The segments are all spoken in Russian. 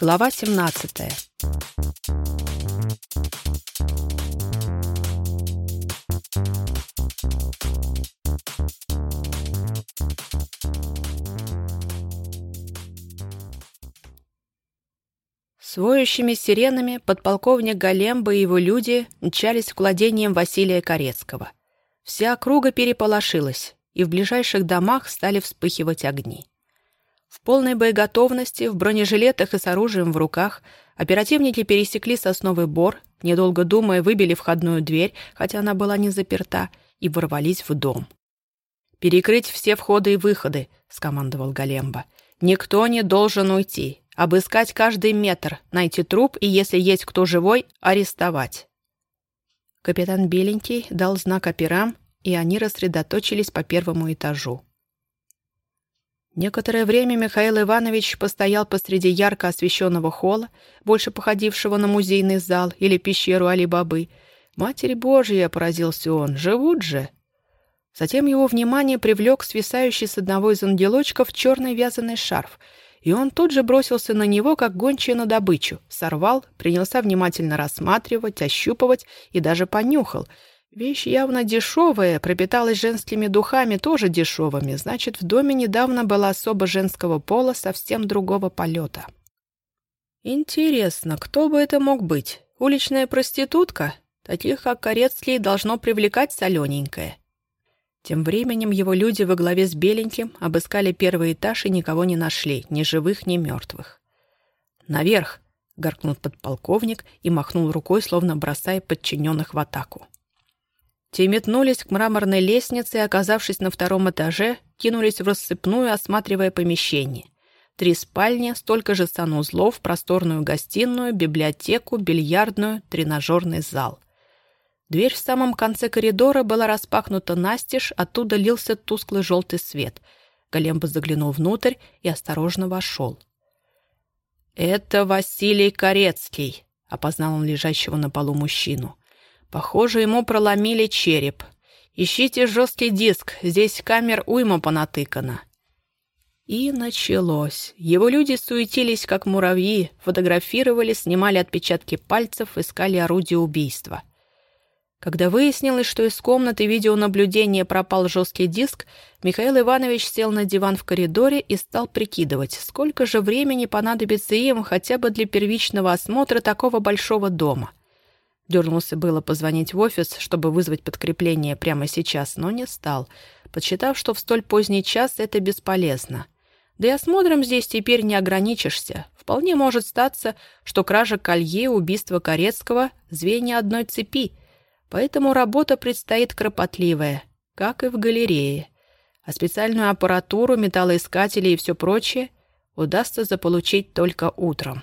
Глава 17. С воющими сиренами подполковник Галемба и его люди мчались к владениям Василия Корецкого. Вся округа переполошилась, и в ближайших домах стали вспыхивать огни. В полной боеготовности, в бронежилетах и с оружием в руках, оперативники пересекли сосновый бор, недолго думая, выбили входную дверь, хотя она была не заперта, и ворвались в дом. «Перекрыть все входы и выходы», — скомандовал Галемба. «Никто не должен уйти. Обыскать каждый метр, найти труп и, если есть кто живой, арестовать». Капитан Беленький дал знак операм, и они рассредоточились по первому этажу. Некоторое время Михаил Иванович постоял посреди ярко освещенного холла, больше походившего на музейный зал или пещеру Али-Бабы. «Матерь Божья!» — поразился он. «Живут же!» Затем его внимание привлек свисающий с одного из ангелочков черный вязаный шарф, и он тут же бросился на него, как гончая на добычу, сорвал, принялся внимательно рассматривать, ощупывать и даже понюхал — Вещь явно дешевая, пропиталась женскими духами, тоже дешевыми. Значит, в доме недавно была особо женского пола, совсем другого полета. Интересно, кто бы это мог быть? Уличная проститутка? Таких, как Корецкий, должно привлекать солененькое. Тем временем его люди во главе с Беленьким обыскали первый этаж и никого не нашли, ни живых, ни мертвых. «Наверх!» — горкнул подполковник и махнул рукой, словно бросая подчиненных в атаку. Те метнулись к мраморной лестнице и, оказавшись на втором этаже, кинулись в рассыпную, осматривая помещение. Три спальни, столько же санузлов, просторную гостиную, библиотеку, бильярдную, тренажерный зал. Дверь в самом конце коридора была распахнута настежь, оттуда лился тусклый желтый свет. Големба заглянул внутрь и осторожно вошел. «Это Василий Корецкий», — опознал он лежащего на полу мужчину. Похоже, ему проломили череп. Ищите жесткий диск, здесь камер уйма понатыкана. И началось. Его люди суетились, как муравьи, фотографировали, снимали отпечатки пальцев, искали орудие убийства. Когда выяснилось, что из комнаты видеонаблюдения пропал жесткий диск, Михаил Иванович сел на диван в коридоре и стал прикидывать, сколько же времени понадобится им хотя бы для первичного осмотра такого большого дома. Дернулся было позвонить в офис, чтобы вызвать подкрепление прямо сейчас, но не стал, подсчитав, что в столь поздний час это бесполезно. Да и осмотром здесь теперь не ограничишься. Вполне может статься, что кража колье, убийство Корецкого — звенья одной цепи. Поэтому работа предстоит кропотливая, как и в галерее. А специальную аппаратуру, металлоискатели и все прочее удастся заполучить только утром.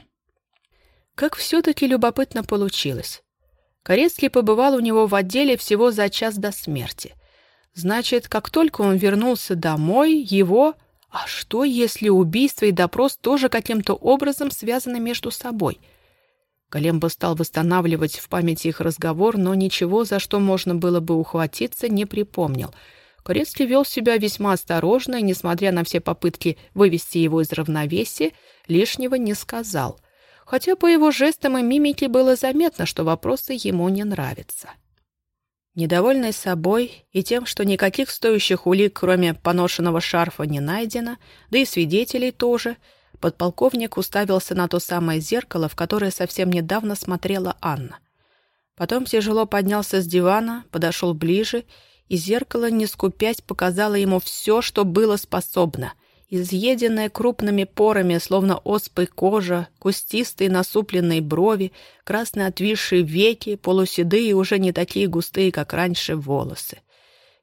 Как все-таки любопытно получилось. Корецкий побывал у него в отделе всего за час до смерти. Значит, как только он вернулся домой, его... А что, если убийство и допрос тоже каким-то образом связаны между собой? Колембо стал восстанавливать в памяти их разговор, но ничего, за что можно было бы ухватиться, не припомнил. Корецкий вел себя весьма осторожно и, несмотря на все попытки вывести его из равновесия, лишнего не сказал — хотя по его жестам и мимике было заметно, что вопросы ему не нравятся. Недовольный собой и тем, что никаких стоящих улик, кроме поношенного шарфа, не найдено, да и свидетелей тоже, подполковник уставился на то самое зеркало, в которое совсем недавно смотрела Анна. Потом тяжело поднялся с дивана, подошел ближе, и зеркало, не скупясь, показало ему все, что было способно — изъеденная крупными порами, словно оспой кожа, кустистые насупленные брови, красные отвисшие веки, полуседые, уже не такие густые, как раньше, волосы.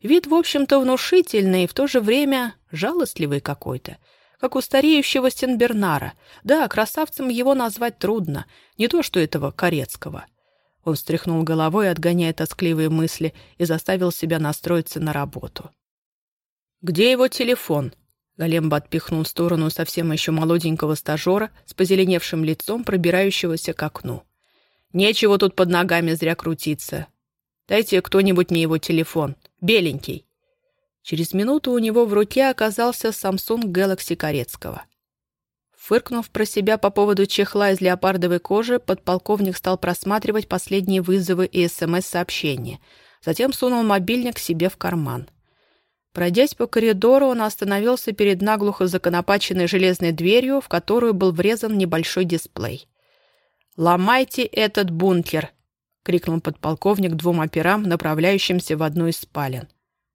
Вид, в общем-то, внушительный и в то же время жалостливый какой-то, как у стареющего Стенбернара. Да, красавцем его назвать трудно, не то что этого Корецкого. Он встряхнул головой, отгоняя тоскливые мысли, и заставил себя настроиться на работу. «Где его телефон?» Галемба отпихнул в сторону совсем еще молоденького стажера с позеленевшим лицом, пробирающегося к окну. «Нечего тут под ногами зря крутиться. Дайте кто-нибудь мне его телефон. Беленький». Через минуту у него в руке оказался Samsung Galaxy Корецкого. Фыркнув про себя по поводу чехла из леопардовой кожи, подполковник стал просматривать последние вызовы и СМС-сообщения. Затем сунул мобильник себе в карман. Пройдясь по коридору, он остановился перед наглухо законопаченной железной дверью, в которую был врезан небольшой дисплей. «Ломайте этот бункер!» — крикнул подполковник двум операм, направляющимся в одну из спален.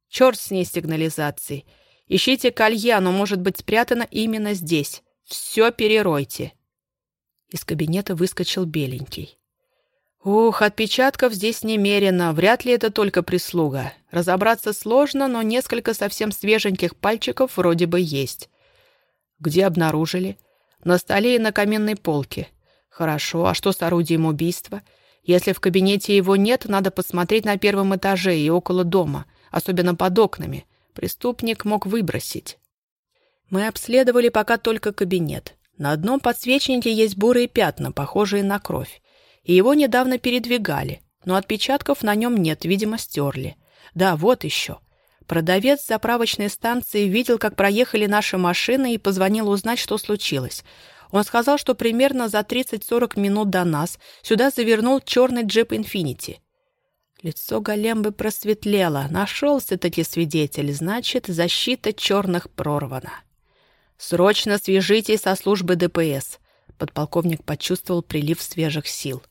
«Черт с ней сигнализацией! Ищите колье, оно может быть спрятано именно здесь. Все переройте!» Из кабинета выскочил беленький. «Ух, отпечатков здесь немерено, вряд ли это только прислуга. Разобраться сложно, но несколько совсем свеженьких пальчиков вроде бы есть. Где обнаружили? На столе и на каменной полке. Хорошо, а что с орудием убийства? Если в кабинете его нет, надо посмотреть на первом этаже и около дома, особенно под окнами. Преступник мог выбросить. Мы обследовали пока только кабинет. На одном подсвечнике есть бурые пятна, похожие на кровь. И его недавно передвигали, но отпечатков на нем нет, видимо, стерли. Да, вот еще. Продавец заправочной станции видел, как проехали наши машины и позвонил узнать, что случилось. Он сказал, что примерно за 30-40 минут до нас сюда завернул черный джип «Инфинити». Лицо Голембы просветлело. Нашелся-таки свидетель, значит, защита черных прорвана. «Срочно свяжитесь со службой ДПС», — подполковник почувствовал прилив свежих сил.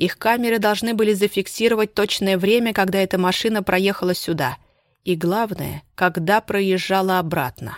Их камеры должны были зафиксировать точное время, когда эта машина проехала сюда. И главное, когда проезжала обратно.